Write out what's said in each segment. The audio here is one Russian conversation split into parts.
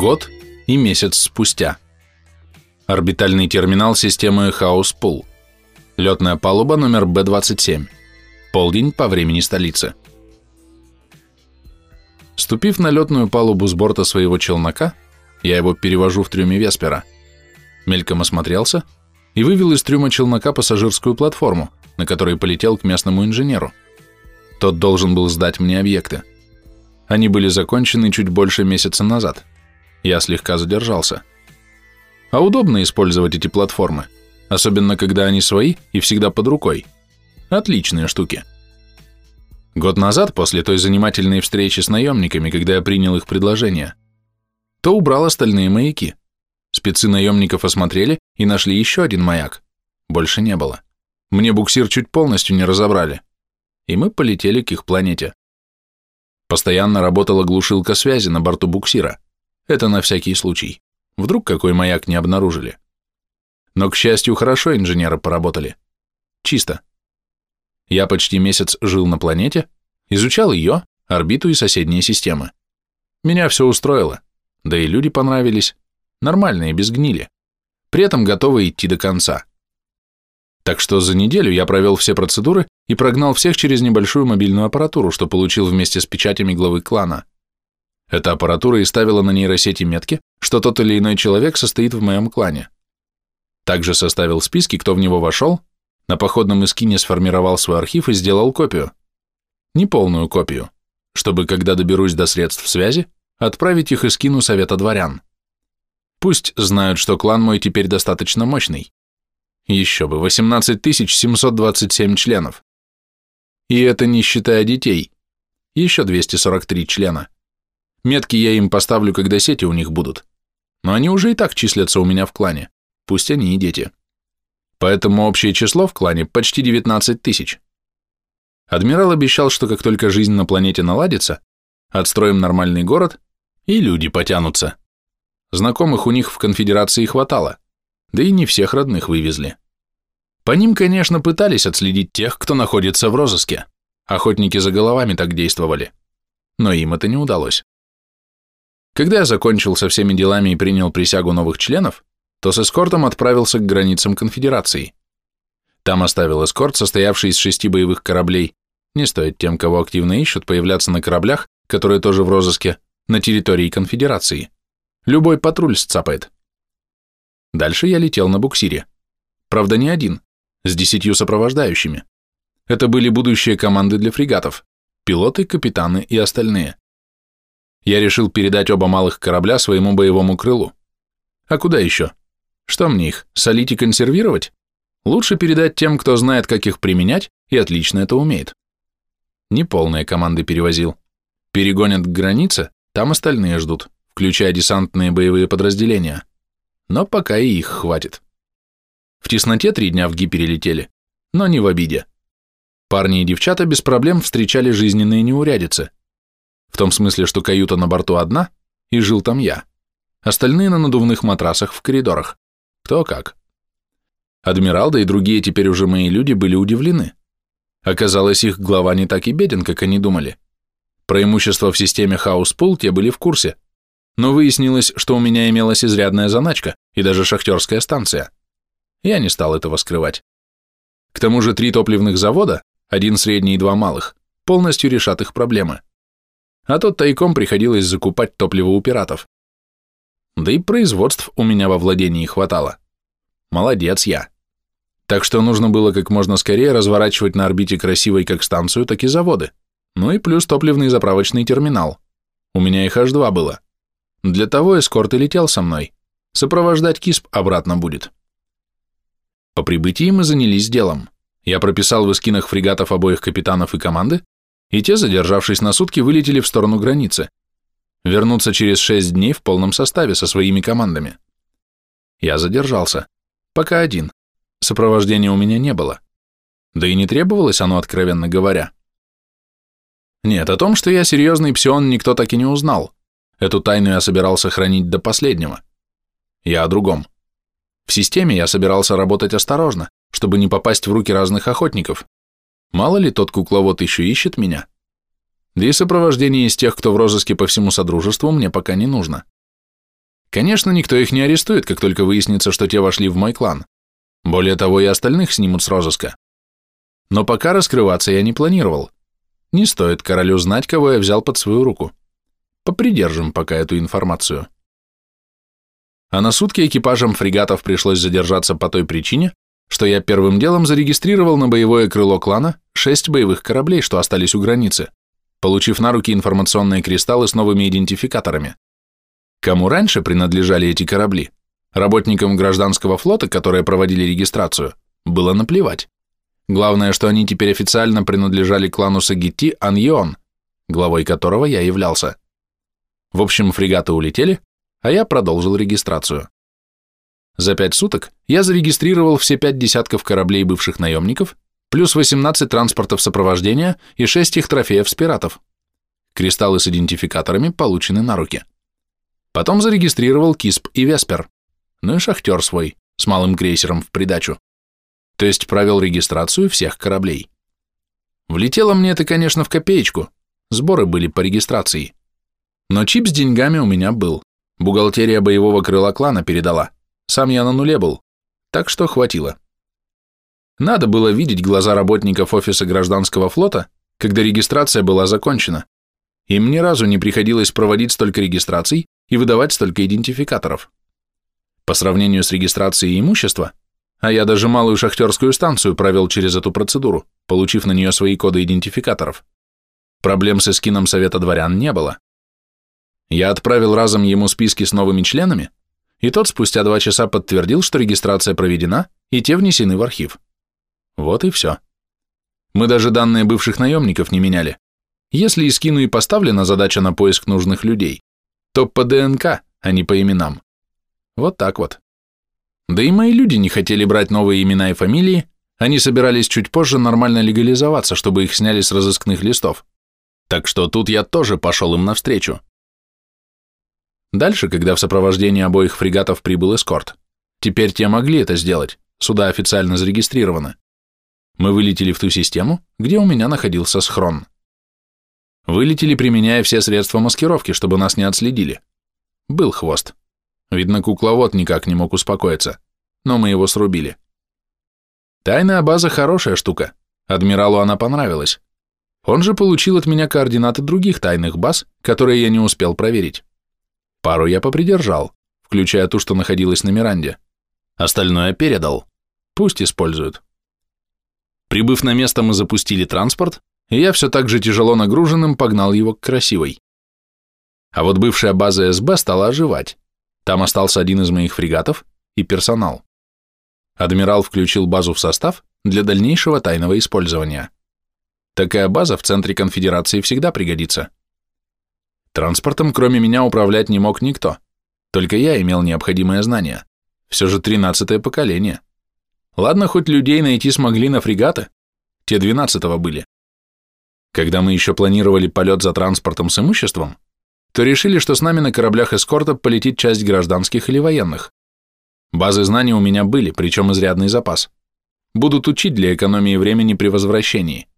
Год и месяц спустя. Орбитальный терминал системы Хаус-Пул. Летная палуба номер Б-27. Полдень по времени столицы. Ступив на летную палубу с борта своего челнока, я его перевожу в трюме Веспера, мельком осмотрелся и вывел из трюма челнока пассажирскую платформу, на которой полетел к местному инженеру. Тот должен был сдать мне объекты. Они были закончены чуть больше месяца назад. Я слегка задержался. А удобно использовать эти платформы, особенно когда они свои и всегда под рукой. Отличные штуки. Год назад, после той занимательной встречи с наемниками, когда я принял их предложение, то убрал остальные маяки. Спецы наемников осмотрели и нашли еще один маяк. Больше не было. Мне буксир чуть полностью не разобрали. И мы полетели к их планете. Постоянно работала глушилка связи на борту буксира. Это на всякий случай. Вдруг какой маяк не обнаружили. Но, к счастью, хорошо инженеры поработали. Чисто. Я почти месяц жил на планете, изучал ее, орбиту и соседние системы. Меня все устроило, да и люди понравились, нормальные, без гнили, при этом готовы идти до конца. Так что за неделю я провел все процедуры и прогнал всех через небольшую мобильную аппаратуру, что получил вместе с печатями главы клана. Эта аппаратура и ставила на нейросети метки, что тот или иной человек состоит в моем клане. Также составил списки, кто в него вошел, на походном эскине сформировал свой архив и сделал копию. Неполную копию, чтобы, когда доберусь до средств связи, отправить их эскину Совета Дворян. Пусть знают, что клан мой теперь достаточно мощный. Еще бы, 18 727 членов. И это не считая детей. Еще 243 члена. Метки я им поставлю, когда сети у них будут. Но они уже и так числятся у меня в клане, пусть они и дети. Поэтому общее число в клане почти 19 тысяч. Адмирал обещал, что как только жизнь на планете наладится, отстроим нормальный город, и люди потянутся. Знакомых у них в конфедерации хватало, да и не всех родных вывезли. По ним, конечно, пытались отследить тех, кто находится в розыске. Охотники за головами так действовали. Но им это не удалось. Когда я закончил со всеми делами и принял присягу новых членов, то с эскортом отправился к границам конфедерации. Там оставил эскорт, состоявший из шести боевых кораблей. Не стоит тем, кого активно ищут, появляться на кораблях, которые тоже в розыске, на территории конфедерации. Любой патруль сцапает. Дальше я летел на буксире. Правда, не один, с десятью сопровождающими. Это были будущие команды для фрегатов, пилоты, капитаны и остальные. Я решил передать оба малых корабля своему боевому крылу. А куда еще? Что мне их, солить и консервировать? Лучше передать тем, кто знает, как их применять и отлично это умеет. Неполные команды перевозил. Перегонят к границе, там остальные ждут, включая десантные боевые подразделения. Но пока и их хватит. В тесноте три дня в ГИ перелетели, но не в обиде. Парни и девчата без проблем встречали жизненные неурядицы. В том смысле, что каюта на борту одна, и жил там я. Остальные на надувных матрасах в коридорах. Кто как. Адмирал, да и другие теперь уже мои люди были удивлены. Оказалось, их глава не так и беден, как они думали. Про имущество в системе Хаус-Пул те были в курсе, но выяснилось, что у меня имелась изрядная заначка и даже шахтерская станция. Я не стал этого скрывать. К тому же три топливных завода, один средний и два малых, полностью решат их проблемы. А тут тайком приходилось закупать топливо у пиратов. Да и производств у меня во владении хватало. Молодец я. Так что нужно было как можно скорее разворачивать на орбите красивой как станцию, так и заводы. Ну и плюс топливный заправочный терминал. У меня их аж два было. Для того эскорт и летел со мной. Сопровождать КИСП обратно будет. По прибытии мы занялись делом. Я прописал в эскинах фрегатов обоих капитанов и команды, и те, задержавшись на сутки, вылетели в сторону границы. Вернуться через шесть дней в полном составе со своими командами. Я задержался. Пока один. Сопровождения у меня не было. Да и не требовалось оно, откровенно говоря. Нет, о том, что я серьезный псион, никто так и не узнал. Эту тайну я собирался хранить до последнего. Я о другом. В системе я собирался работать осторожно, чтобы не попасть в руки разных охотников. Мало ли тот кукловод еще ищет меня. Да и сопровождение из тех, кто в розыске по всему Содружеству, мне пока не нужно. Конечно, никто их не арестует, как только выяснится, что те вошли в мой клан. Более того, и остальных снимут с розыска. Но пока раскрываться я не планировал. Не стоит королю знать, кого я взял под свою руку. Попридержим пока эту информацию. А на сутки экипажам фрегатов пришлось задержаться по той причине, что я первым делом зарегистрировал на боевое крыло клана шесть боевых кораблей, что остались у границы, получив на руки информационные кристаллы с новыми идентификаторами. Кому раньше принадлежали эти корабли, работникам гражданского флота, которые проводили регистрацию, было наплевать. Главное, что они теперь официально принадлежали клану Сагити Аньон, главой которого я являлся. В общем, фрегаты улетели, а я продолжил регистрацию. За пять суток я зарегистрировал все пять десятков кораблей бывших наемников, плюс 18 транспортов сопровождения и 6 их трофеев с пиратов. Кристаллы с идентификаторами получены на руки. Потом зарегистрировал Кисп и Веспер, ну и шахтер свой, с малым крейсером в придачу. То есть провел регистрацию всех кораблей. Влетело мне это, конечно, в копеечку, сборы были по регистрации. Но чип с деньгами у меня был. Бухгалтерия боевого крыла клана передала. Сам я на нуле был. Так что хватило. Надо было видеть глаза работников офиса гражданского флота, когда регистрация была закончена. Им ни разу не приходилось проводить столько регистраций и выдавать столько идентификаторов. По сравнению с регистрацией имущества, а я даже малую шахтерскую станцию провел через эту процедуру, получив на нее свои коды идентификаторов, проблем с эскином Совета дворян не было. Я отправил разом ему списки с новыми членами, и тот спустя два часа подтвердил, что регистрация проведена, и те внесены в архив. Вот и все. Мы даже данные бывших наемников не меняли. Если Искину и поставлена задача на поиск нужных людей, то по ДНК, а не по именам. Вот так вот. Да и мои люди не хотели брать новые имена и фамилии, они собирались чуть позже нормально легализоваться, чтобы их сняли с разыскных листов. Так что тут я тоже пошел им навстречу. Дальше, когда в сопровождении обоих фрегатов прибыл эскорт, теперь те могли это сделать, суда официально зарегистрированы. Мы вылетели в ту систему, где у меня находился схрон. Вылетели, применяя все средства маскировки, чтобы нас не отследили. Был хвост. Видно, кукловод никак не мог успокоиться, но мы его срубили. Тайная база хорошая штука, адмиралу она понравилась. Он же получил от меня координаты других тайных баз, которые я не успел проверить. Пару я попридержал, включая ту, что находилась на Миранде. Остальное передал. Пусть используют. Прибыв на место, мы запустили транспорт, и я все так же тяжело нагруженным погнал его к красивой. А вот бывшая база СБ стала оживать. Там остался один из моих фрегатов и персонал. Адмирал включил базу в состав для дальнейшего тайного использования. Такая база в центре конфедерации всегда пригодится. Транспортом, кроме меня, управлять не мог никто. Только я имел необходимое знание. Все же тринадцатое поколение. Ладно, хоть людей найти смогли на фрегаты. Те двенадцатого были. Когда мы еще планировали полет за транспортом с имуществом, то решили, что с нами на кораблях эскорта полетит часть гражданских или военных. Базы знаний у меня были, причем изрядный запас. Будут учить для экономии времени при возвращении.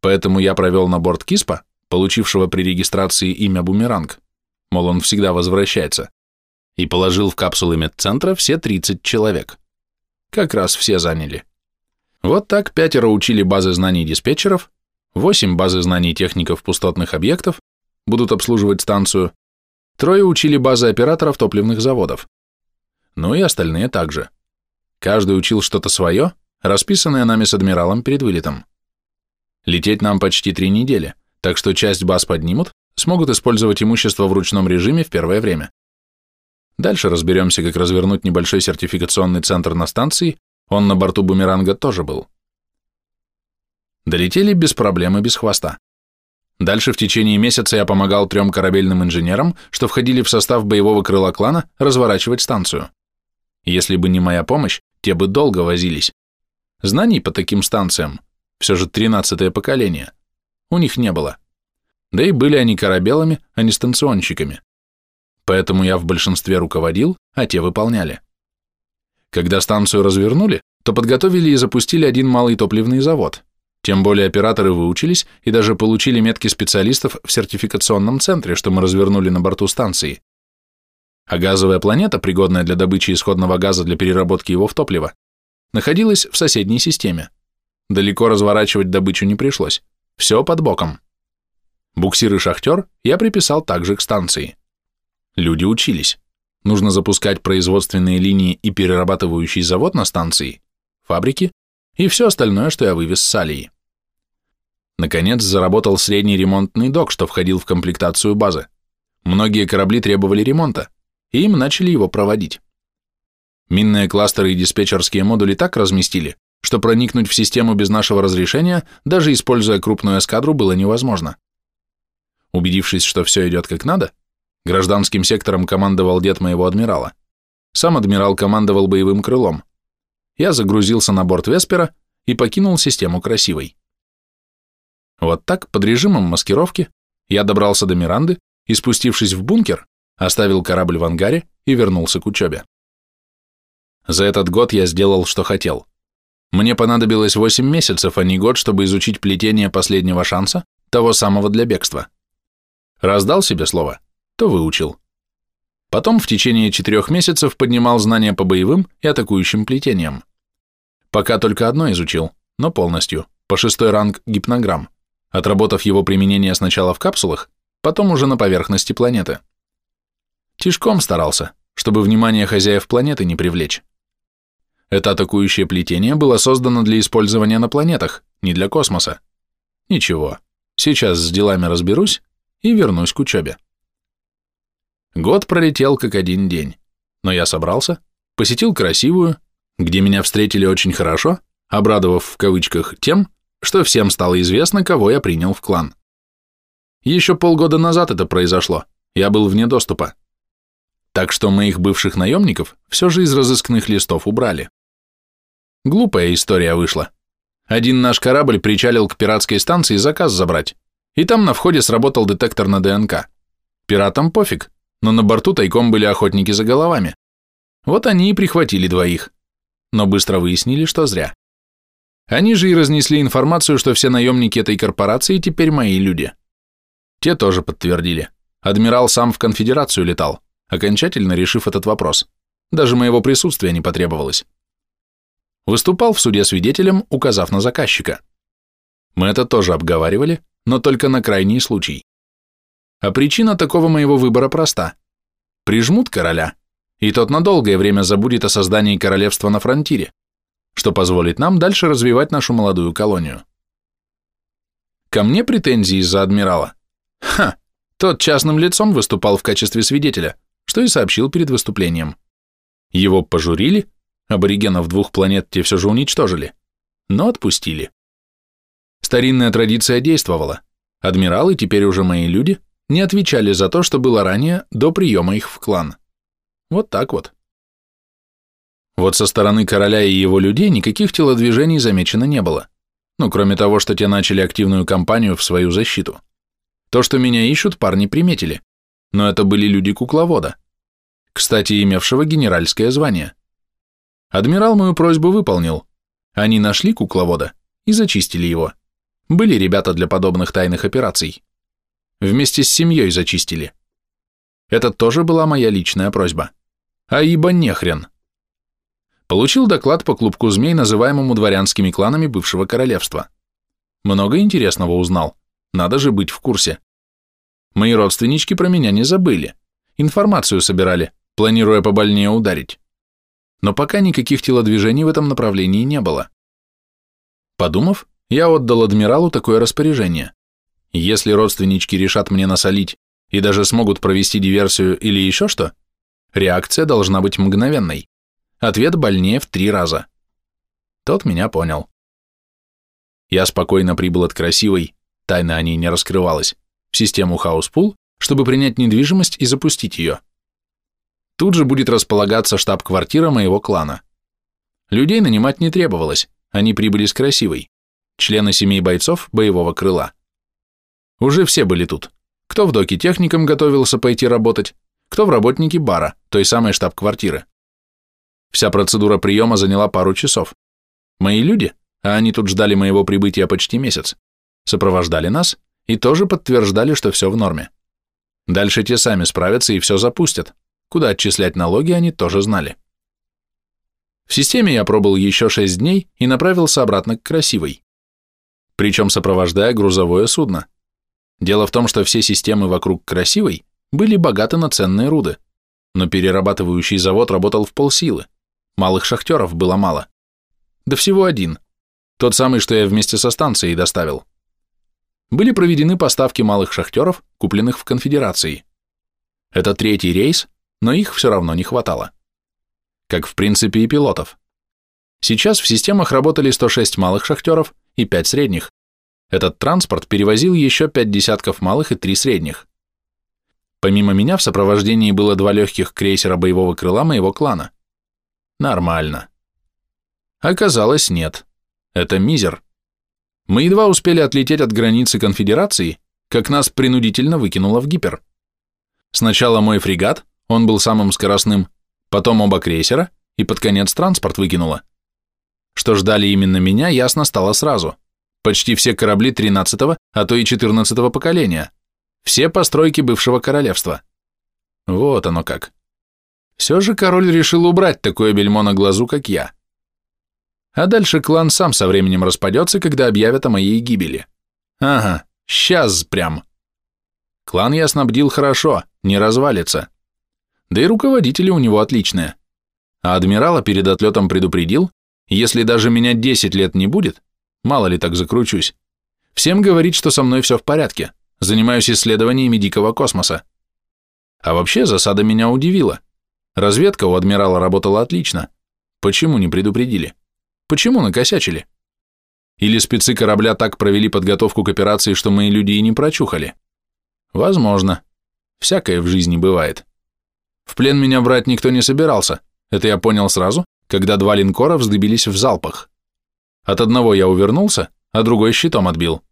Поэтому я провел на борт Киспа получившего при регистрации имя Бумеранг, мол, он всегда возвращается, и положил в капсулы медцентра все 30 человек. Как раз все заняли. Вот так пятеро учили базы знаний диспетчеров, восемь базы знаний техников пустотных объектов, будут обслуживать станцию, трое учили базы операторов топливных заводов. Ну и остальные также. Каждый учил что-то свое, расписанное нами с адмиралом перед вылетом. Лететь нам почти три недели так что часть баз поднимут, смогут использовать имущество в ручном режиме в первое время. Дальше разберемся, как развернуть небольшой сертификационный центр на станции, он на борту бумеранга тоже был. Долетели без проблем и без хвоста. Дальше в течение месяца я помогал трем корабельным инженерам, что входили в состав боевого крыла клана, разворачивать станцию. Если бы не моя помощь, те бы долго возились. Знаний по таким станциям, все же тринадцатое поколение – у них не было. Да и были они корабелами, а не станционщиками. Поэтому я в большинстве руководил, а те выполняли. Когда станцию развернули, то подготовили и запустили один малый топливный завод. Тем более операторы выучились и даже получили метки специалистов в сертификационном центре, что мы развернули на борту станции. а газовая планета, пригодная для добычи исходного газа для переработки его в топливо, находилась в соседней системе. Далеко разворачивать добычу не пришлось. Все под боком. Буксир и шахтер я приписал также к станции. Люди учились. Нужно запускать производственные линии и перерабатывающий завод на станции, фабрики и все остальное, что я вывез с Алии. Наконец заработал средний ремонтный док, что входил в комплектацию базы. Многие корабли требовали ремонта, и им начали его проводить. Минные кластеры и диспетчерские модули так разместили, что проникнуть в систему без нашего разрешения, даже используя крупную эскадру, было невозможно. Убедившись, что все идет как надо, гражданским сектором командовал дед моего адмирала. Сам адмирал командовал боевым крылом. Я загрузился на борт Веспера и покинул систему красивой. Вот так, под режимом маскировки, я добрался до Миранды и, спустившись в бункер, оставил корабль в ангаре и вернулся к учебе. За этот год я сделал, что хотел. Мне понадобилось 8 месяцев, а не год, чтобы изучить плетение последнего шанса, того самого для бегства. Раздал себе слово, то выучил. Потом в течение четырех месяцев поднимал знания по боевым и атакующим плетениям. Пока только одно изучил, но полностью, по шестой ранг гипнограмм, отработав его применение сначала в капсулах, потом уже на поверхности планеты. Тишком старался, чтобы внимание хозяев планеты не привлечь. Это атакующее плетение было создано для использования на планетах, не для космоса. Ничего, сейчас с делами разберусь и вернусь к учебе. Год пролетел как один день, но я собрался, посетил красивую, где меня встретили очень хорошо, обрадовав в кавычках тем, что всем стало известно, кого я принял в клан. Еще полгода назад это произошло, я был вне доступа. Так что моих бывших наемников все же из разыскных листов убрали. Глупая история вышла. Один наш корабль причалил к пиратской станции заказ забрать, и там на входе сработал детектор на ДНК. Пиратам пофиг, но на борту тайком были охотники за головами. Вот они и прихватили двоих, но быстро выяснили, что зря. Они же и разнесли информацию, что все наемники этой корпорации теперь мои люди. Те тоже подтвердили. Адмирал сам в конфедерацию летал, окончательно решив этот вопрос. Даже моего присутствия не потребовалось. Выступал в суде свидетелем, указав на заказчика. Мы это тоже обговаривали, но только на крайний случай. А причина такого моего выбора проста. Прижмут короля, и тот на долгое время забудет о создании королевства на фронтире, что позволит нам дальше развивать нашу молодую колонию. Ко мне претензии из-за адмирала. Ха, тот частным лицом выступал в качестве свидетеля, что и сообщил перед выступлением. Его пожурили, Аборигенов двух планет те все же уничтожили, но отпустили. Старинная традиция действовала. Адмиралы, теперь уже мои люди, не отвечали за то, что было ранее, до приема их в клан. Вот так вот. Вот со стороны короля и его людей никаких телодвижений замечено не было. Ну, кроме того, что те начали активную кампанию в свою защиту. То, что меня ищут, парни приметили. Но это были люди кукловода. Кстати, имевшего генеральское звание. Адмирал мою просьбу выполнил. Они нашли кукловода и зачистили его. Были ребята для подобных тайных операций. Вместе с семьей зачистили. Это тоже была моя личная просьба. А ибо нехрен. Получил доклад по клубку змей, называемому дворянскими кланами бывшего королевства. Много интересного узнал. Надо же быть в курсе. Мои родственнички про меня не забыли. Информацию собирали, планируя побольнее ударить но пока никаких телодвижений в этом направлении не было. Подумав, я отдал адмиралу такое распоряжение. Если родственнички решат мне насолить и даже смогут провести диверсию или еще что, реакция должна быть мгновенной. Ответ больнее в три раза. Тот меня понял. Я спокойно прибыл от красивой, тайна о ней не раскрывалась, в систему Хауспул, чтобы принять недвижимость и запустить ее. Тут же будет располагаться штаб-квартира моего клана. Людей нанимать не требовалось, они прибыли с красивой. Члены семей бойцов боевого крыла. Уже все были тут. Кто в доке техником готовился пойти работать, кто в работнике бара, той самой штаб-квартиры. Вся процедура приема заняла пару часов. Мои люди, а они тут ждали моего прибытия почти месяц, сопровождали нас и тоже подтверждали, что все в норме. Дальше те сами справятся и все запустят Куда отчислять налоги они тоже знали. В системе я пробыл еще шесть дней и направился обратно к Красивой. Причем сопровождая грузовое судно. Дело в том, что все системы вокруг Красивой были богаты на ценные руды, но перерабатывающий завод работал в полсилы, малых шахтеров было мало. Да всего один, тот самый, что я вместе со станцией доставил. Были проведены поставки малых шахтеров, купленных в конфедерации. Это третий рейс, но их все равно не хватало. Как в принципе и пилотов. Сейчас в системах работали 106 малых шахтеров и 5 средних. Этот транспорт перевозил еще 5 десятков малых и 3 средних. Помимо меня в сопровождении было два легких крейсера боевого крыла моего клана. Нормально. Оказалось, нет. Это мизер. Мы едва успели отлететь от границы конфедерации, как нас принудительно выкинуло в гипер. Сначала мой фрегат, он был самым скоростным, потом оба крейсера, и под конец транспорт выкинуло. Что ждали именно меня, ясно стало сразу. Почти все корабли 13-го, а то и 14-го поколения. Все постройки бывшего королевства. Вот оно как. Все же король решил убрать такое бельмо на глазу, как я. А дальше клан сам со временем распадется, когда объявят о моей гибели. Ага, сейчас прям. Клан я снабдил хорошо, не развалится. Да и руководители у него отличные. А адмирала перед отлетом предупредил, если даже меня 10 лет не будет, мало ли так закручусь, всем говорить, что со мной все в порядке. Занимаюсь исследованиями дикого космоса. А вообще засада меня удивила. Разведка у адмирала работала отлично. Почему не предупредили? Почему накосячили? Или спецы корабля так провели подготовку к операции, что мои люди и не прочухали? Возможно. Всякое в жизни бывает. В плен меня брать никто не собирался. Это я понял сразу, когда два линкора вздыбились в залпах. От одного я увернулся, а другой щитом отбил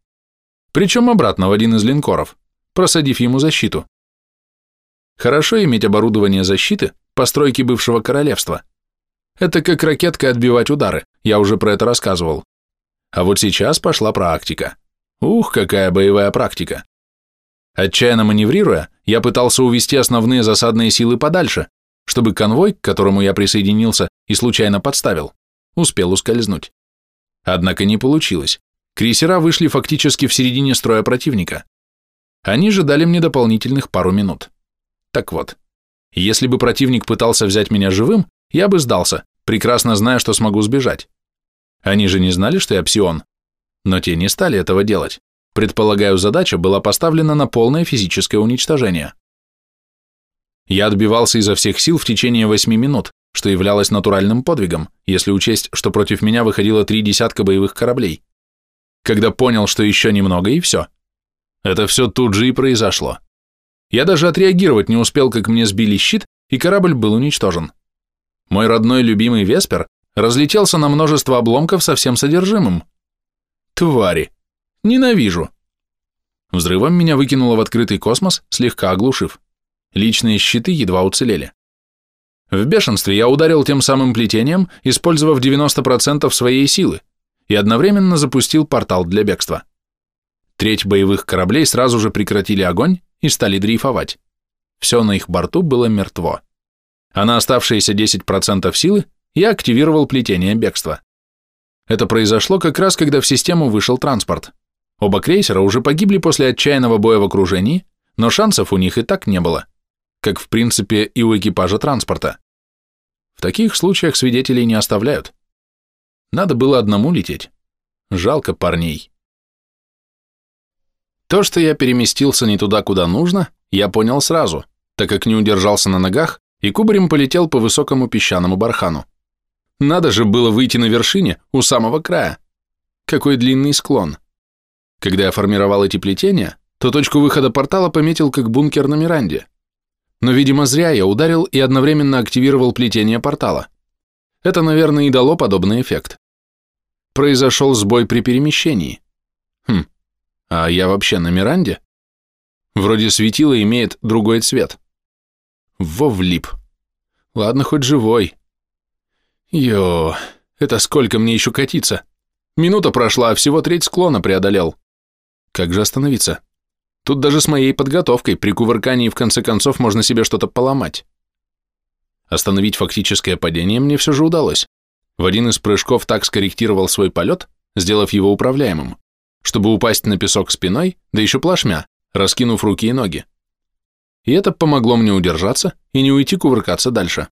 причем обратно в один из линкоров, просадив ему защиту. Хорошо иметь оборудование защиты постройки бывшего королевства. Это как ракетка отбивать удары, я уже про это рассказывал. А вот сейчас пошла практика. Ух, какая боевая практика. Отчаянно маневрируя, я пытался увести основные засадные силы подальше, чтобы конвой, к которому я присоединился и случайно подставил, успел ускользнуть. Однако не получилось. Крейсера вышли фактически в середине строя противника. Они же дали мне дополнительных пару минут. Так вот, если бы противник пытался взять меня живым, я бы сдался, прекрасно зная, что смогу сбежать. Они же не знали, что я псион. Но те не стали этого делать. Предполагаю, задача была поставлена на полное физическое уничтожение. Я отбивался изо всех сил в течение восьми минут, что являлось натуральным подвигом, если учесть, что против меня выходило три десятка боевых кораблей когда понял, что еще немного и все. Это все тут же и произошло. Я даже отреагировать не успел, как мне сбили щит, и корабль был уничтожен. Мой родной любимый Веспер разлетелся на множество обломков со всем содержимым. Твари. Ненавижу. Взрывом меня выкинуло в открытый космос, слегка оглушив. Личные щиты едва уцелели. В бешенстве я ударил тем самым плетением, использовав 90% своей силы, и одновременно запустил портал для бегства. Треть боевых кораблей сразу же прекратили огонь и стали дрейфовать. Все на их борту было мертво. А на оставшиеся 10% силы я активировал плетение бегства. Это произошло как раз, когда в систему вышел транспорт. Оба крейсера уже погибли после отчаянного боя в окружении, но шансов у них и так не было, как в принципе и у экипажа транспорта. В таких случаях свидетелей не оставляют. Надо было одному лететь. Жалко парней. То, что я переместился не туда, куда нужно, я понял сразу, так как не удержался на ногах и кубарем полетел по высокому песчаному бархану. Надо же было выйти на вершине, у самого края. Какой длинный склон. Когда я формировал эти плетения, то точку выхода портала пометил как бункер на Миранде. Но, видимо, зря я ударил и одновременно активировал плетение портала. Это, наверное, и дало подобный эффект. Произошел сбой при перемещении. Хм, а я вообще на Миранде? Вроде светило имеет другой цвет. Во влип. Ладно, хоть живой. Йо, это сколько мне еще катиться? Минута прошла, а всего треть склона преодолел. Как же остановиться? Тут даже с моей подготовкой при кувыркании в конце концов можно себе что-то поломать. Остановить фактическое падение мне все же удалось. В один из прыжков так скорректировал свой полет, сделав его управляемым, чтобы упасть на песок спиной, да еще плашмя, раскинув руки и ноги. И это помогло мне удержаться и не уйти кувыркаться дальше.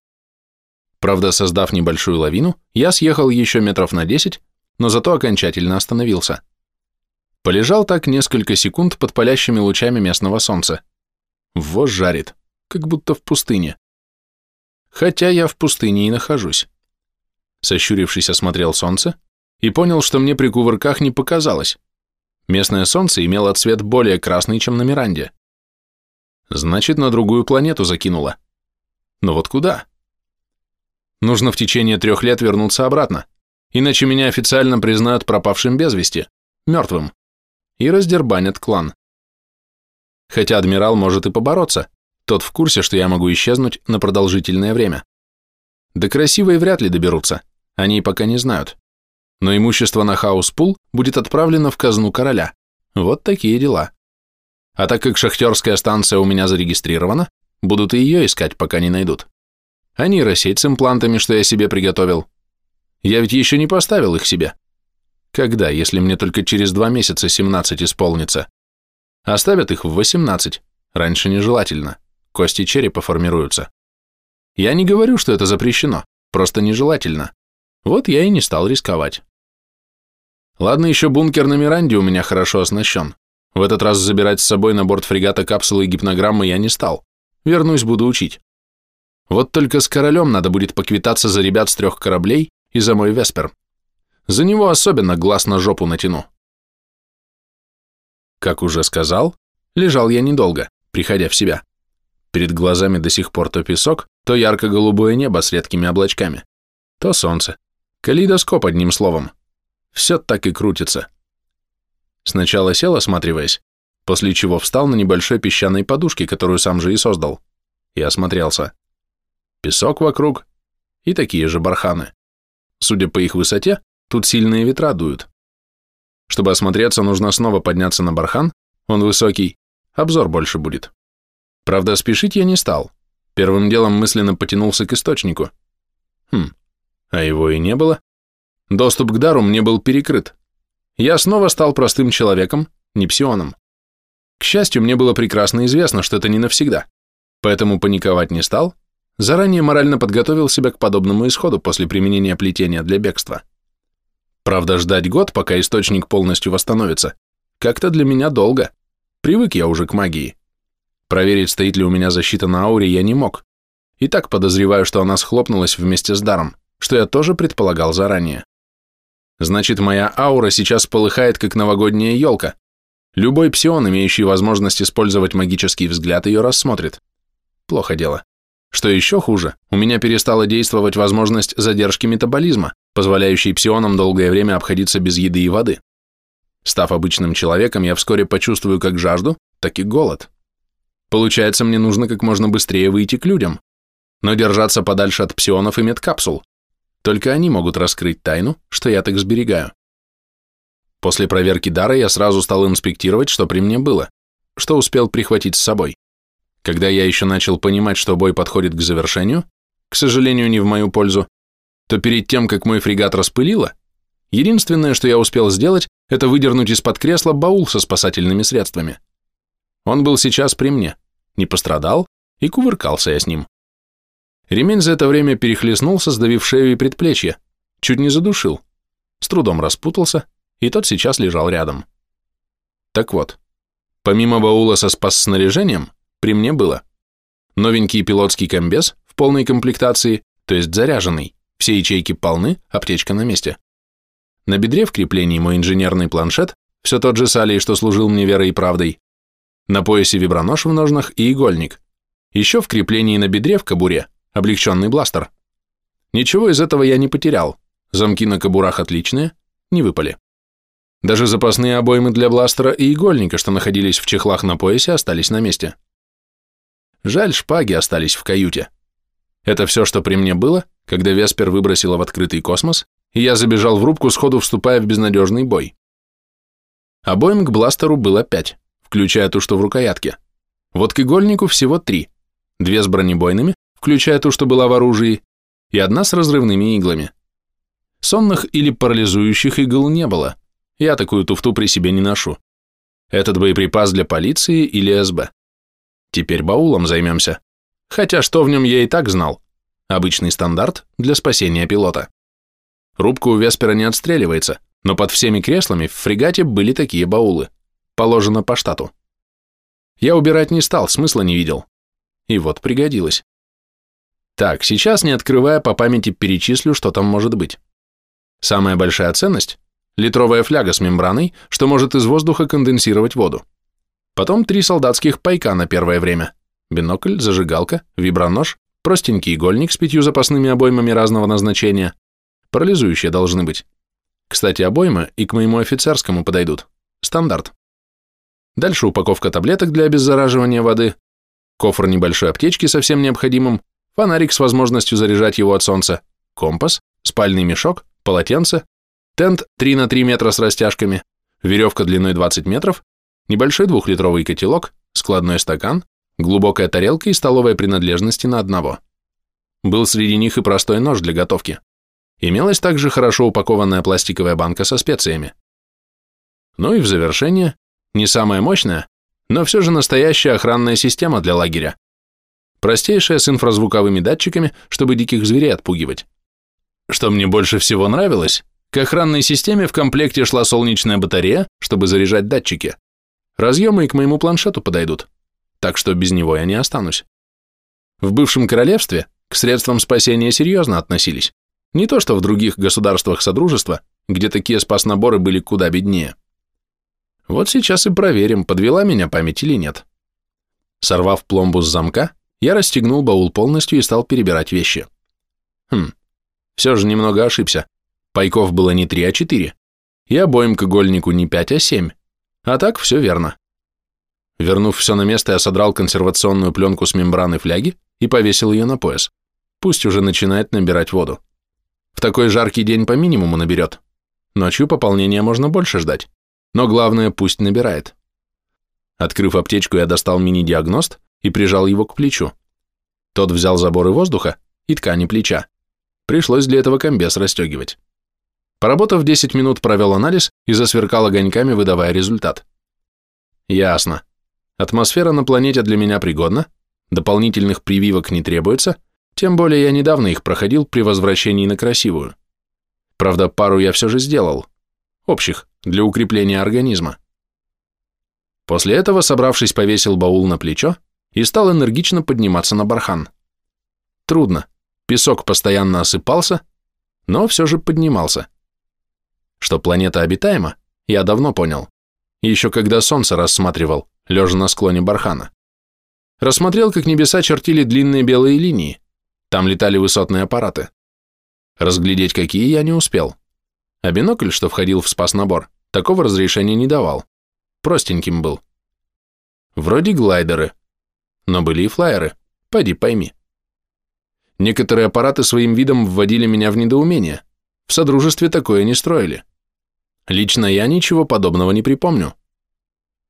Правда, создав небольшую лавину, я съехал еще метров на 10, но зато окончательно остановился. Полежал так несколько секунд под палящими лучами местного солнца. Воз жарит, как будто в пустыне. Хотя я в пустыне и нахожусь. Сощурившись, осмотрел солнце и понял, что мне при кувырках не показалось. Местное солнце имело цвет более красный, чем на Миранде. Значит, на другую планету закинуло. Но вот куда? Нужно в течение трех лет вернуться обратно, иначе меня официально признают пропавшим без вести, мертвым, и раздербанят клан. Хотя адмирал может и побороться, тот в курсе, что я могу исчезнуть на продолжительное время. До красивой вряд ли доберутся, они пока не знают. Но имущество на хаус-пул будет отправлено в казну короля. Вот такие дела. А так как шахтерская станция у меня зарегистрирована, будут и ее искать, пока не найдут а нейросеть с имплантами, что я себе приготовил. Я ведь еще не поставил их себе. Когда, если мне только через два месяца 17 исполнится? Оставят их в 18, раньше нежелательно, кости черепа формируются. Я не говорю, что это запрещено, просто нежелательно. Вот я и не стал рисковать. Ладно, еще бункер на Миранде у меня хорошо оснащен. В этот раз забирать с собой на борт фрегата капсулы и гипнограммы я не стал. Вернусь, буду учить. Вот только с королем надо будет поквитаться за ребят с трех кораблей и за мой Веспер. За него особенно глаз на жопу натяну. Как уже сказал, лежал я недолго, приходя в себя. Перед глазами до сих пор то песок, то ярко-голубое небо с редкими облачками, то солнце. Калейдоскоп, одним словом. Все так и крутится. Сначала сел, осматриваясь, после чего встал на небольшой песчаной подушке, которую сам же и создал, и осмотрелся песок вокруг и такие же барханы. Судя по их высоте, тут сильные ветра дуют. Чтобы осмотреться, нужно снова подняться на бархан, он высокий, обзор больше будет. Правда, спешить я не стал. Первым делом мысленно потянулся к источнику. Хм, а его и не было. Доступ к дару мне был перекрыт. Я снова стал простым человеком, не псионом. К счастью, мне было прекрасно известно, что это не навсегда, поэтому паниковать не стал Заранее морально подготовил себя к подобному исходу после применения плетения для бегства. Правда, ждать год, пока источник полностью восстановится, как-то для меня долго. Привык я уже к магии. Проверить, стоит ли у меня защита на ауре, я не мог. И так подозреваю, что она схлопнулась вместе с даром, что я тоже предполагал заранее. Значит, моя аура сейчас полыхает, как новогодняя елка. Любой псион, имеющий возможность использовать магический взгляд, ее рассмотрит. Плохо дело. Что еще хуже, у меня перестала действовать возможность задержки метаболизма, позволяющей псионам долгое время обходиться без еды и воды. Став обычным человеком, я вскоре почувствую как жажду, так и голод. Получается, мне нужно как можно быстрее выйти к людям, но держаться подальше от псионов и медкапсул. Только они могут раскрыть тайну, что я так сберегаю. После проверки дара я сразу стал инспектировать, что при мне было, что успел прихватить с собой. Когда я еще начал понимать, что бой подходит к завершению, к сожалению, не в мою пользу, то перед тем, как мой фрегат распылило, единственное, что я успел сделать, это выдернуть из-под кресла баул со спасательными средствами. Он был сейчас при мне, не пострадал, и кувыркался я с ним. Ремень за это время перехлестнулся, сдавив шею и предплечье, чуть не задушил, с трудом распутался, и тот сейчас лежал рядом. Так вот, помимо баула со спас-снаряжением, при мне было. Новенький пилотский комбез в полной комплектации, то есть заряженный, все ячейки полны, аптечка на месте. На бедре в креплении мой инженерный планшет, все тот же Салий, что служил мне верой и правдой. На поясе вибронож в ножнах и игольник. Еще в креплении на бедре в кобуре облегченный бластер. Ничего из этого я не потерял. Замки на кобурах отличные, не выпали. Даже запасные обоймы для бластера и игольника, что находились в чехлах на поясе, остались на месте. Жаль, шпаги остались в каюте. Это все, что при мне было, когда Веспер выбросила в открытый космос, и я забежал в рубку, сходу вступая в безнадежный бой. Обоим к бластеру было пять, включая ту, что в рукоятке. Вот к игольнику всего три. Две с бронебойными, включая ту, что была в оружии, и одна с разрывными иглами. Сонных или парализующих игл не было. Я такую туфту при себе не ношу. Этот боеприпас для полиции или СБ. Теперь баулом займемся. Хотя что в нем я и так знал. Обычный стандарт для спасения пилота. Рубка у Веспера не отстреливается, но под всеми креслами в фрегате были такие баулы. Положено по штату. Я убирать не стал, смысла не видел. И вот пригодилось. Так, сейчас, не открывая, по памяти перечислю, что там может быть. Самая большая ценность – литровая фляга с мембраной, что может из воздуха конденсировать воду. Потом три солдатских пайка на первое время. Бинокль, зажигалка, вибронож, простенький игольник с пятью запасными обоймами разного назначения. Парализующие должны быть. Кстати, обоймы и к моему офицерскому подойдут. Стандарт. Дальше упаковка таблеток для обеззараживания воды, кофр небольшой аптечки со всем необходимым, фонарик с возможностью заряжать его от солнца, компас, спальный мешок, полотенце, тент 3 на 3 метра с растяжками, веревка длиной 20 метров, небольшой двухлитровый котелок, складной стакан, глубокая тарелка и столовая принадлежности на одного. Был среди них и простой нож для готовки. Имелась также хорошо упакованная пластиковая банка со специями. Ну и в завершение, не самая мощная, но все же настоящая охранная система для лагеря. Простейшая с инфразвуковыми датчиками, чтобы диких зверей отпугивать. Что мне больше всего нравилось, к охранной системе в комплекте шла солнечная батарея, чтобы заряжать датчики. Разъемы и к моему планшету подойдут, так что без него я не останусь. В бывшем королевстве к средствам спасения серьезно относились. Не то что в других государствах Содружества, где такие спас-наборы были куда беднее. Вот сейчас и проверим, подвела меня память или нет. Сорвав пломбу с замка, я расстегнул баул полностью и стал перебирать вещи. Хм, все же немного ошибся. Пайков было не три, а четыре. И обоим к игольнику не пять, а семь. А так все верно. Вернув все на место, я содрал консервационную пленку с мембраны фляги и повесил ее на пояс. Пусть уже начинает набирать воду. В такой жаркий день по минимуму наберет. Ночью пополнения можно больше ждать. Но главное, пусть набирает. Открыв аптечку, я достал мини-диагност и прижал его к плечу. Тот взял заборы воздуха и ткани плеча. Пришлось для этого комбез расстегивать. Поработав 10 минут, провел анализ и засверкал огоньками, выдавая результат. Ясно. Атмосфера на планете для меня пригодна, дополнительных прививок не требуется, тем более я недавно их проходил при возвращении на красивую. Правда, пару я все же сделал. Общих, для укрепления организма. После этого, собравшись, повесил баул на плечо и стал энергично подниматься на бархан. Трудно, песок постоянно осыпался, но все же поднимался. Что планета обитаема, я давно понял, еще когда солнце рассматривал, лежа на склоне бархана. Рассмотрел, как небеса чертили длинные белые линии, там летали высотные аппараты. Разглядеть какие я не успел. А бинокль, что входил в спас-набор, такого разрешения не давал. Простеньким был. Вроде глайдеры, но были и флайеры, пойди пойми. Некоторые аппараты своим видом вводили меня в недоумение. В Содружестве такое не строили. Лично я ничего подобного не припомню.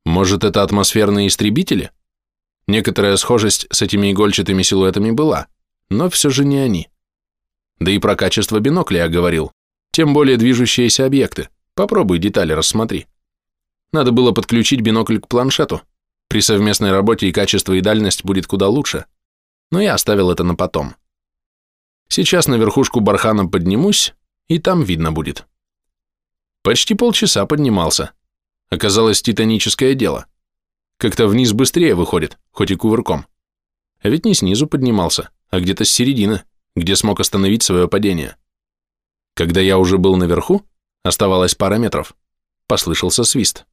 Может, это атмосферные истребители? Некоторая схожесть с этими игольчатыми силуэтами была, но все же не они. Да и про качество бинокля я говорил. Тем более движущиеся объекты. Попробуй детали рассмотри. Надо было подключить бинокль к планшету. При совместной работе и качество, и дальность будет куда лучше. Но я оставил это на потом. Сейчас на верхушку бархана поднимусь, и там видно будет. Почти полчаса поднимался. Оказалось титаническое дело. Как-то вниз быстрее выходит, хоть и кувырком. А ведь не снизу поднимался, а где-то с середины, где смог остановить свое падение. Когда я уже был наверху, оставалось пара метров, послышался свист.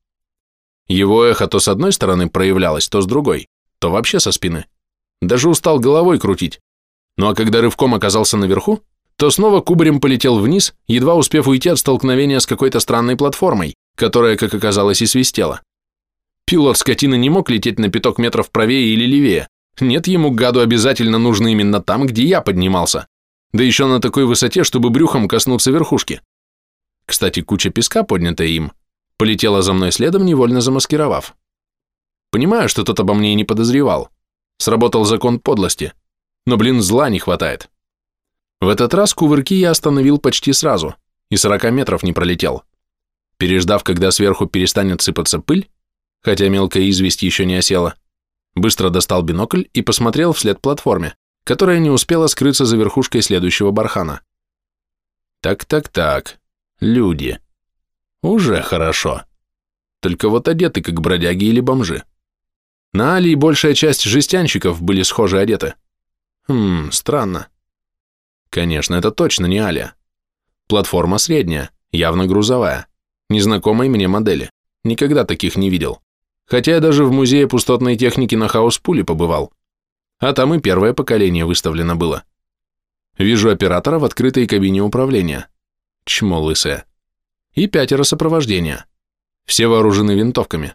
Его эхо то с одной стороны проявлялось, то с другой, то вообще со спины. Даже устал головой крутить. Ну а когда рывком оказался наверху, то снова кубарем полетел вниз, едва успев уйти от столкновения с какой-то странной платформой, которая, как оказалось, и свистела. Пилот скотины не мог лететь на пяток метров правее или левее. Нет, ему, гаду, обязательно нужно именно там, где я поднимался. Да еще на такой высоте, чтобы брюхом коснуться верхушки. Кстати, куча песка, поднятая им, полетела за мной следом, невольно замаскировав. Понимаю, что тот обо мне и не подозревал. Сработал закон подлости. но, блин, зла не хватает. В этот раз кувырки я остановил почти сразу, и 40 метров не пролетел. Переждав, когда сверху перестанет сыпаться пыль, хотя мелкая известь еще не осела, быстро достал бинокль и посмотрел вслед платформе, которая не успела скрыться за верхушкой следующего бархана. Так-так-так, люди. Уже хорошо. Только вот одеты, как бродяги или бомжи. На Али большая часть жестянщиков были схожи одеты. Хм, странно. Конечно, это точно не Алия. Платформа средняя, явно грузовая, незнакомой мне модели. Никогда таких не видел. Хотя я даже в музее пустотной техники на Хаус-Пуле побывал. А там и первое поколение выставлено было. Вижу оператора в открытой кабине управления. Чмо лысое. И пятеро сопровождения. Все вооружены винтовками.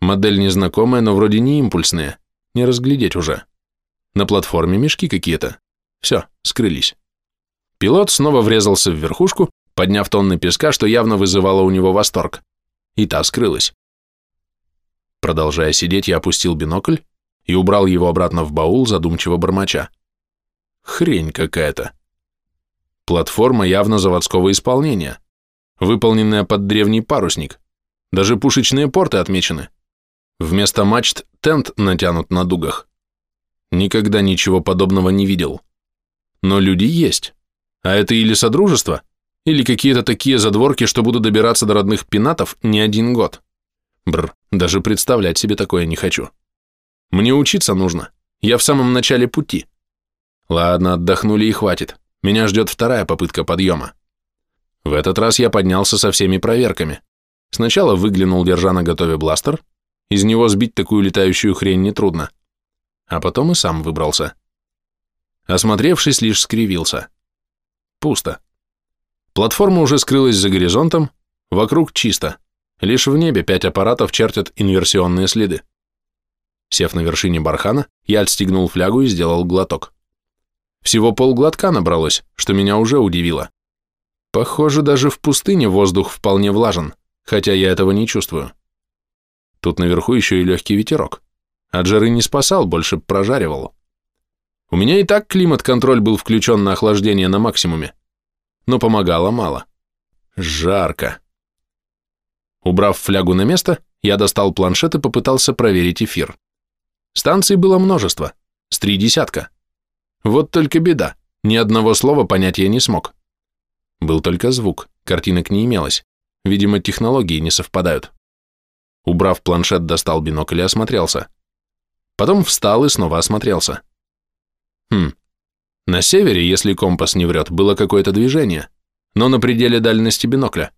Модель незнакомая, но вроде не импульсная. Не разглядеть уже. На платформе мешки какие-то. Все, скрылись. Пилот снова врезался в верхушку, подняв тонны песка, что явно вызывало у него восторг. И та скрылась. Продолжая сидеть, я опустил бинокль и убрал его обратно в баул, задумчиво бормоча. Хрень какая-то. Платформа явно заводского исполнения, выполненная под древний парусник. Даже пушечные порты отмечены. Вместо мачт тент натянут на дугах. Никогда ничего подобного не видел. Но люди есть. А это или содружество, или какие-то такие задворки, что буду добираться до родных пенатов не один год. Бр, даже представлять себе такое не хочу. Мне учиться нужно. Я в самом начале пути. Ладно, отдохнули и хватит. Меня ждет вторая попытка подъема. В этот раз я поднялся со всеми проверками. Сначала выглянул, держа на готове бластер. Из него сбить такую летающую хрень нетрудно а потом и сам выбрался. Осмотревшись, лишь скривился. Пусто. Платформа уже скрылась за горизонтом, вокруг чисто. Лишь в небе пять аппаратов чертят инверсионные следы. Сев на вершине бархана, я отстегнул флягу и сделал глоток. Всего полглотка набралось, что меня уже удивило. Похоже, даже в пустыне воздух вполне влажен, хотя я этого не чувствую. Тут наверху еще и легкий ветерок. От жары не спасал, больше прожаривал. У меня и так климат-контроль был включен на охлаждение на максимуме, но помогало мало. Жарко. Убрав флягу на место, я достал планшет и попытался проверить эфир. Станций было множество, с три десятка. Вот только беда, ни одного слова понять я не смог. Был только звук, картинок не имелось. Видимо, технологии не совпадают. Убрав планшет, достал бинокль и осмотрелся. Потом встал и снова осмотрелся. Хм, на севере, если компас не врет, было какое-то движение, но на пределе дальности бинокля.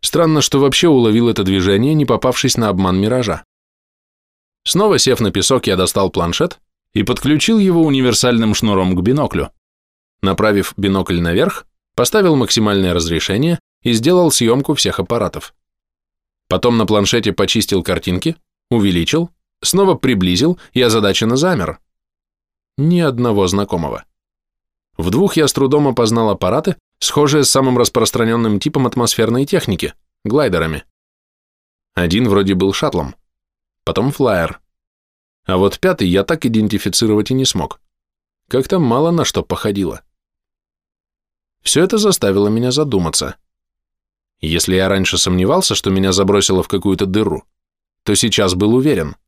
Странно, что вообще уловил это движение, не попавшись на обман миража. Снова сев на песок, я достал планшет и подключил его универсальным шнуром к биноклю. Направив бинокль наверх, поставил максимальное разрешение и сделал съемку всех аппаратов. Потом на планшете почистил картинки, увеличил, Снова приблизил и озадаченно замер. Ни одного знакомого. В двух я с трудом опознал аппараты, схожие с самым распространенным типом атмосферной техники – глайдерами. Один вроде был шаттлом, потом флайер. А вот пятый я так идентифицировать и не смог. Как-то мало на что походило. Все это заставило меня задуматься. Если я раньше сомневался, что меня забросило в какую-то дыру, то сейчас был уверен –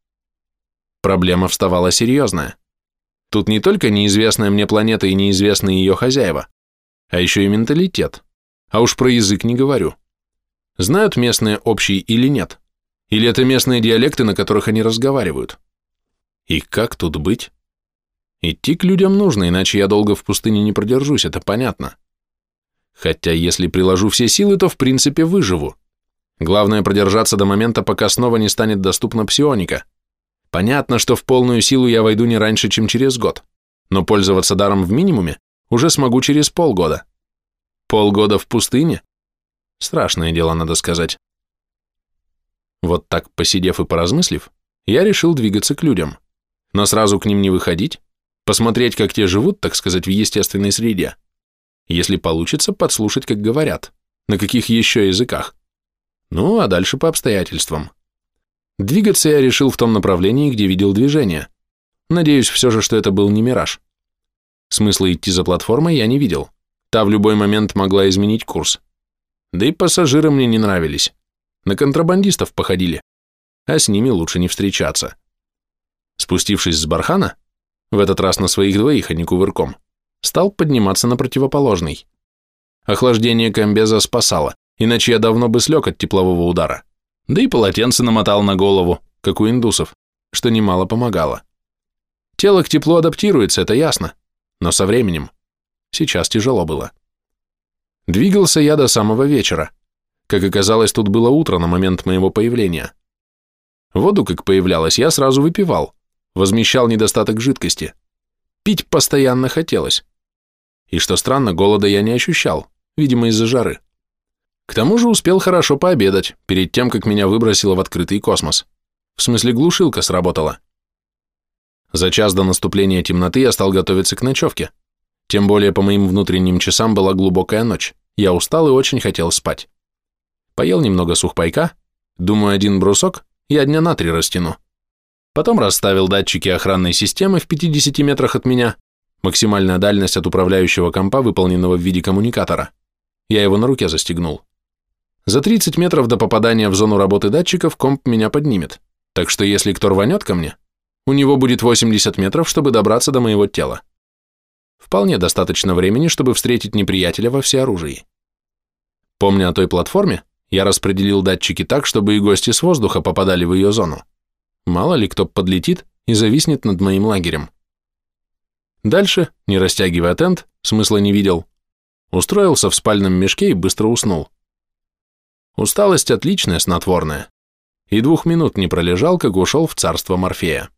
проблема вставала серьезная. Тут не только неизвестная мне планета и неизвестные ее хозяева, а еще и менталитет. А уж про язык не говорю. Знают местные общий или нет? Или это местные диалекты, на которых они разговаривают? И как тут быть? Идти к людям нужно, иначе я долго в пустыне не продержусь, это понятно. Хотя если приложу все силы, то в принципе выживу. Главное продержаться до момента, пока снова не станет доступна псионика. Понятно, что в полную силу я войду не раньше, чем через год, но пользоваться даром в минимуме уже смогу через полгода. Полгода в пустыне? Страшное дело, надо сказать. Вот так, посидев и поразмыслив, я решил двигаться к людям, но сразу к ним не выходить, посмотреть, как те живут, так сказать, в естественной среде. Если получится, подслушать, как говорят, на каких еще языках. Ну, а дальше по обстоятельствам. Двигаться я решил в том направлении, где видел движение. Надеюсь все же, что это был не мираж. Смысла идти за платформой я не видел. Та в любой момент могла изменить курс. Да и пассажиры мне не нравились. На контрабандистов походили. А с ними лучше не встречаться. Спустившись с бархана, в этот раз на своих двоих, а не кувырком, стал подниматься на противоположный. Охлаждение комбеза спасало, иначе я давно бы слег от теплового удара. Да и полотенце намотал на голову, как у индусов, что немало помогало. Тело к теплу адаптируется, это ясно, но со временем. Сейчас тяжело было. Двигался я до самого вечера. Как оказалось, тут было утро на момент моего появления. Воду, как появлялась, я сразу выпивал, возмещал недостаток жидкости. Пить постоянно хотелось. И что странно, голода я не ощущал, видимо, из-за жары. К тому же успел хорошо пообедать, перед тем, как меня выбросило в открытый космос. В смысле, глушилка сработала. За час до наступления темноты я стал готовиться к ночевке. Тем более по моим внутренним часам была глубокая ночь. Я устал и очень хотел спать. Поел немного сухпайка, думаю, один брусок я дня на три растяну. Потом расставил датчики охранной системы в 50 метрах от меня, максимальная дальность от управляющего компа, выполненного в виде коммуникатора. Я его на руке застегнул. За 30 метров до попадания в зону работы датчиков комп меня поднимет, так что если кто рванет ко мне, у него будет 80 метров, чтобы добраться до моего тела. Вполне достаточно времени, чтобы встретить неприятеля во всеоружии. Помня о той платформе, я распределил датчики так, чтобы и гости с воздуха попадали в ее зону. Мало ли кто подлетит и зависнет над моим лагерем. Дальше, не растягивая тент, смысла не видел, устроился в спальном мешке и быстро уснул. Усталость отличная, снотворная. И двух минут не пролежал, как ушел в царство Морфея.